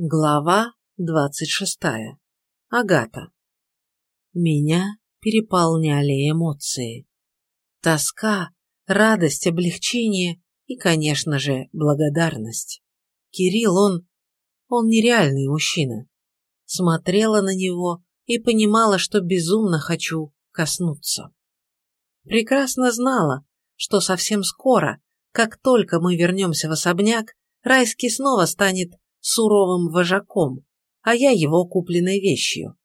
Глава двадцать шестая. Агата. Меня переполняли эмоции. Тоска, радость, облегчение и, конечно же, благодарность. Кирилл, он... он нереальный мужчина. Смотрела на него и понимала, что безумно хочу коснуться. Прекрасно знала, что совсем скоро, как только мы вернемся в особняк, Райский снова станет суровым вожаком, а я его купленной вещью.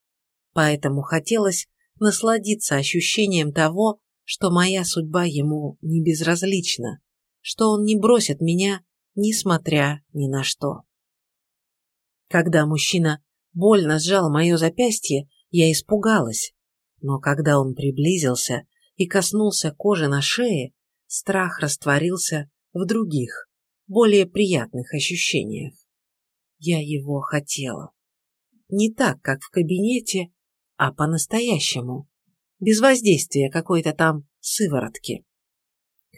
Поэтому хотелось насладиться ощущением того, что моя судьба ему не безразлична, что он не бросит меня, несмотря ни на что. Когда мужчина больно сжал мое запястье, я испугалась, но когда он приблизился и коснулся кожи на шее, страх растворился в других, более приятных ощущениях. Я его хотела. Не так, как в кабинете, а по-настоящему, без воздействия какой-то там сыворотки.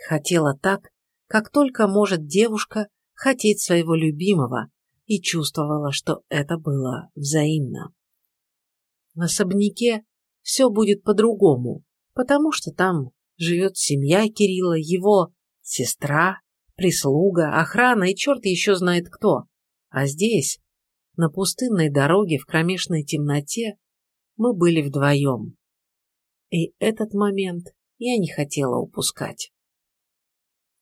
Хотела так, как только может девушка хотеть своего любимого, и чувствовала, что это было взаимно. В особняке все будет по-другому, потому что там живет семья Кирилла, его сестра, прислуга, охрана и черт еще знает кто. А здесь, на пустынной дороге в кромешной темноте, мы были вдвоем. И этот момент я не хотела упускать.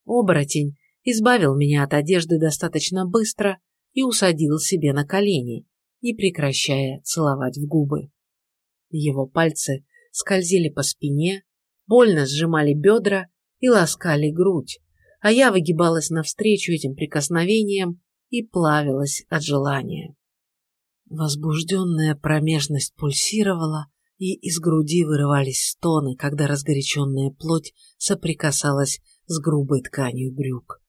Оборотень избавил меня от одежды достаточно быстро и усадил себе на колени, не прекращая целовать в губы. Его пальцы скользили по спине, больно сжимали бедра и ласкали грудь, а я выгибалась навстречу этим прикосновениям и плавилась от желания. Возбужденная промежность пульсировала, и из груди вырывались стоны, когда разгоряченная плоть соприкасалась с грубой тканью брюк.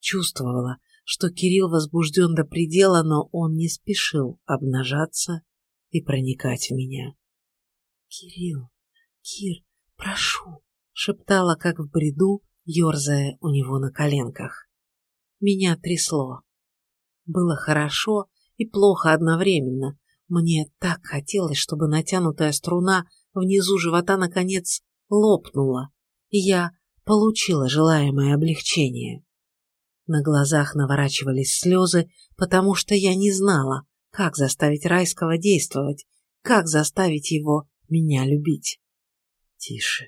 Чувствовала, что Кирилл возбужден до предела, но он не спешил обнажаться и проникать в меня. «Кирилл, Кир, прошу!» — шептала, как в бреду, ерзая у него на коленках. Меня трясло. Было хорошо и плохо одновременно. Мне так хотелось, чтобы натянутая струна внизу живота наконец лопнула, и я получила желаемое облегчение. На глазах наворачивались слезы, потому что я не знала, как заставить Райского действовать, как заставить его меня любить. Тише.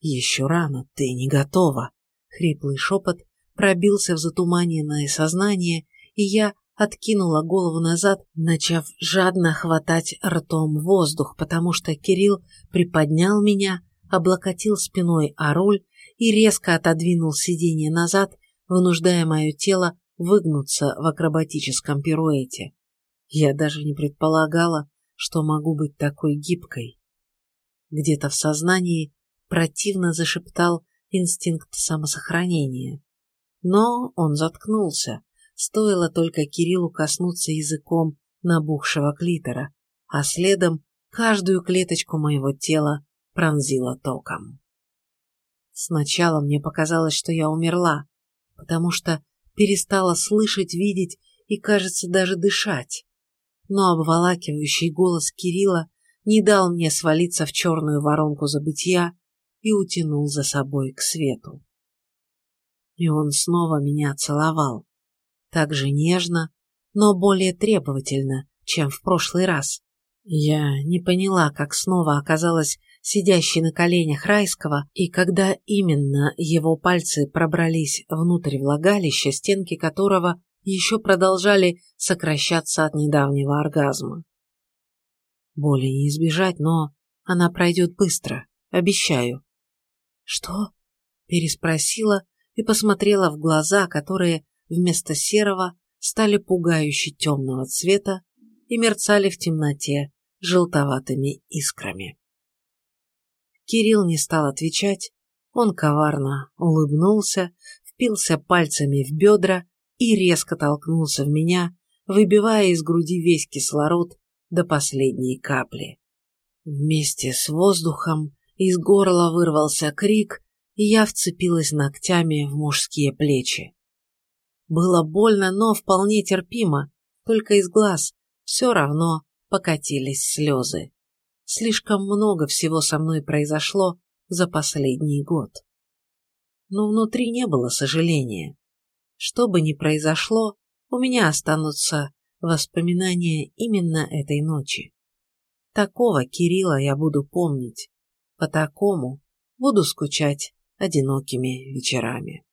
Еще рано, ты не готова. Хриплый шепот пробился в затуманенное сознание, и я откинула голову назад, начав жадно хватать ртом воздух, потому что Кирилл приподнял меня, облокотил спиной о руль и резко отодвинул сиденье назад, вынуждая мое тело выгнуться в акробатическом пируэте. Я даже не предполагала, что могу быть такой гибкой. Где-то в сознании противно зашептал инстинкт самосохранения. Но он заткнулся, стоило только Кириллу коснуться языком набухшего клитора, а следом каждую клеточку моего тела пронзило током. Сначала мне показалось, что я умерла, потому что перестала слышать, видеть и, кажется, даже дышать. Но обволакивающий голос Кирилла не дал мне свалиться в черную воронку забытия и утянул за собой к свету. И он снова меня целовал, так же нежно, но более требовательно, чем в прошлый раз. Я не поняла, как снова оказалась сидящей на коленях Райского, и когда именно его пальцы пробрались внутрь влагалища, стенки которого еще продолжали сокращаться от недавнего оргазма. Боли не избежать, но она пройдет быстро, обещаю. «Что?» – переспросила и посмотрела в глаза, которые вместо серого стали пугающе темного цвета и мерцали в темноте желтоватыми искрами. Кирилл не стал отвечать, он коварно улыбнулся, впился пальцами в бедра и резко толкнулся в меня, выбивая из груди весь кислород до последней капли. Вместе с воздухом из горла вырвался крик, и я вцепилась ногтями в мужские плечи. Было больно, но вполне терпимо, только из глаз все равно покатились слезы. Слишком много всего со мной произошло за последний год. Но внутри не было сожаления. Что бы ни произошло, у меня останутся воспоминания именно этой ночи. Такого Кирилла я буду помнить, по такому буду скучать одинокими вечерами.